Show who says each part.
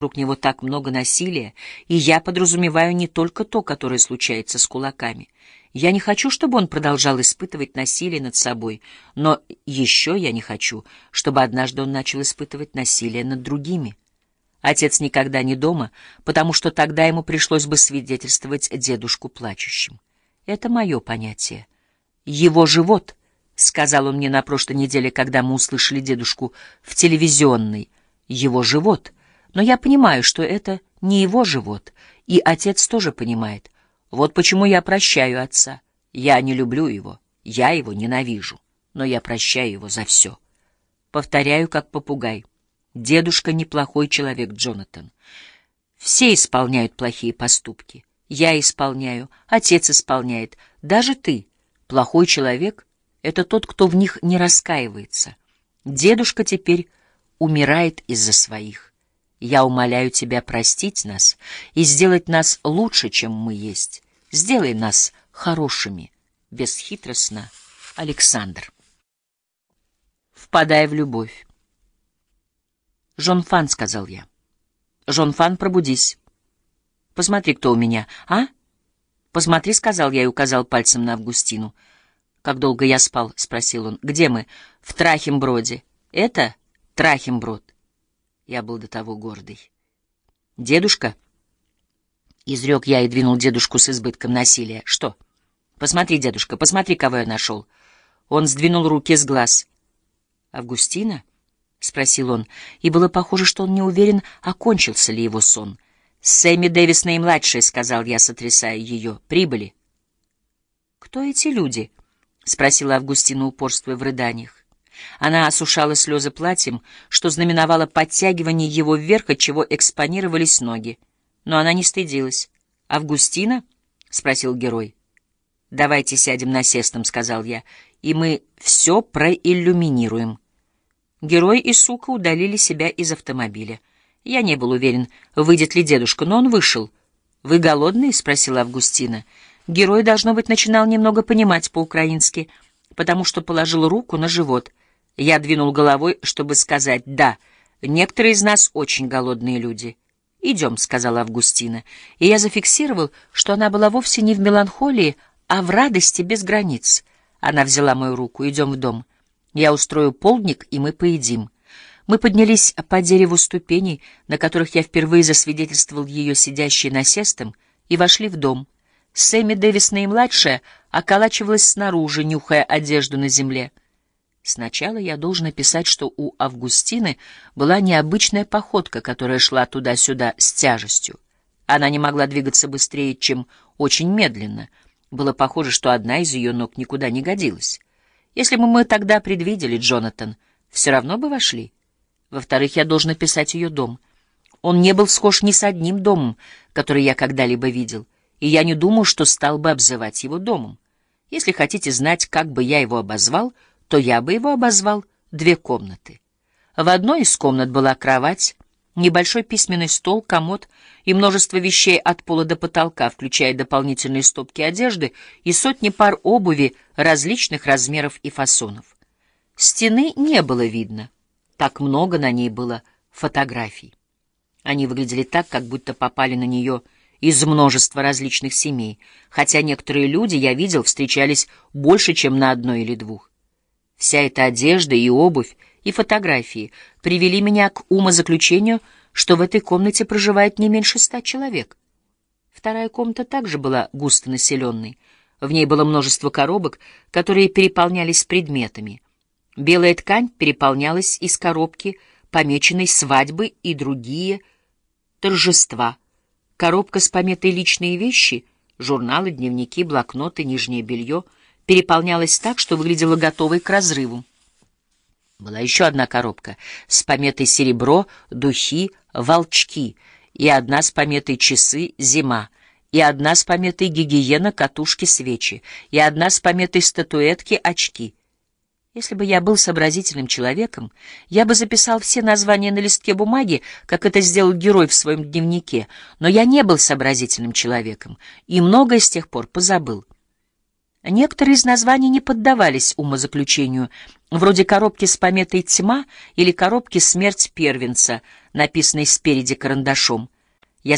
Speaker 1: Вокруг него так много насилия, и я подразумеваю не только то, которое случается с кулаками. Я не хочу, чтобы он продолжал испытывать насилие над собой, но еще я не хочу, чтобы однажды он начал испытывать насилие над другими. Отец никогда не дома, потому что тогда ему пришлось бы свидетельствовать дедушку плачущим. Это мое понятие. Его живот, — сказал он мне на прошлой неделе, когда мы услышали дедушку в телевизионной, — его живот — но я понимаю, что это не его живот, и отец тоже понимает. Вот почему я прощаю отца. Я не люблю его, я его ненавижу, но я прощаю его за все. Повторяю, как попугай. Дедушка неплохой человек, Джонатан. Все исполняют плохие поступки. Я исполняю, отец исполняет, даже ты. Плохой человек — это тот, кто в них не раскаивается. Дедушка теперь умирает из-за своих. Я умоляю тебя простить нас и сделать нас лучше, чем мы есть. Сделай нас хорошими. Бесхитростно. Александр. Впадая в любовь. «Жон Фан», — сказал я. «Жон Фан, пробудись. Посмотри, кто у меня, а?» «Посмотри», — сказал я и указал пальцем на Августину. «Как долго я спал?» — спросил он. «Где мы?» «В Трахимброде». «Это Трахимброд». Я был до того гордый. «Дедушка?» — изрек я и двинул дедушку с избытком насилия. «Что?» «Посмотри, дедушка, посмотри, кого я нашел». Он сдвинул руки с глаз. «Августина?» — спросил он, и было похоже, что он не уверен, окончился ли его сон. «Сэмми Дэвис наимладшая», — сказал я, сотрясая ее. «Прибыли». «Кто эти люди?» — спросила Августина, упорствуя в рыданиях. Она осушала слезы платьем, что знаменовало подтягивание его вверх, от чего экспонировались ноги. Но она не стыдилась. «Августина?» — спросил герой. «Давайте сядем на сестом», — сказал я, — «и мы все проиллюминируем». Герой и сука удалили себя из автомобиля. Я не был уверен, выйдет ли дедушка, но он вышел. «Вы голодные?» — спросила Августина. Герой, должно быть, начинал немного понимать по-украински, потому что положил руку на живот — я двинул головой, чтобы сказать «да». Некоторые из нас очень голодные люди. «Идем», — сказала Августина, и я зафиксировал, что она была вовсе не в меланхолии, а в радости без границ. Она взяла мою руку. «Идем в дом. Я устрою полдник, и мы поедим». Мы поднялись по дереву ступеней, на которых я впервые засвидетельствовал ее сидящей насестом, и вошли в дом. Сэмми Дэвис наимладшая околачивалась снаружи, нюхая одежду на земле. Сначала я должен описать, что у Августины была необычная походка, которая шла туда-сюда с тяжестью. Она не могла двигаться быстрее, чем очень медленно. Было похоже, что одна из ее ног никуда не годилась. Если бы мы тогда предвидели, Джонатан, все равно бы вошли. Во-вторых, я должен описать ее дом. Он не был схож ни с одним домом, который я когда-либо видел, и я не думаю, что стал бы обзывать его домом. Если хотите знать, как бы я его обозвал — то я бы его обозвал две комнаты. В одной из комнат была кровать, небольшой письменный стол, комод и множество вещей от пола до потолка, включая дополнительные стопки одежды и сотни пар обуви различных размеров и фасонов. Стены не было видно. Так много на ней было фотографий. Они выглядели так, как будто попали на нее из множества различных семей, хотя некоторые люди, я видел, встречались больше, чем на одной или двух. Вся эта одежда и обувь, и фотографии привели меня к умозаключению, что в этой комнате проживает не меньше ста человек. Вторая комната также была густонаселенной. В ней было множество коробок, которые переполнялись предметами. Белая ткань переполнялась из коробки, помеченной «свадьбы» и другие торжества. Коробка с пометой «личные вещи», журналы, дневники, блокноты, нижнее белье — переполнялась так, что выглядела готовой к разрыву. Была еще одна коробка с пометой «Серебро», «Духи», «Волчки», и одна с пометой «Часы», «Зима», и одна с пометой «Гигиена», «Катушки», «Свечи», и одна с пометой «Статуэтки», «Очки». Если бы я был сообразительным человеком, я бы записал все названия на листке бумаги, как это сделал герой в своем дневнике, но я не был сообразительным человеком и многое с тех пор позабыл. Некоторые из названий не поддавались умозаключению, вроде коробки с пометой «Тьма» или коробки «Смерть первенца», написанной спереди карандашом.